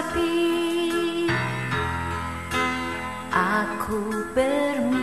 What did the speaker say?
sepi. Aku bermimpi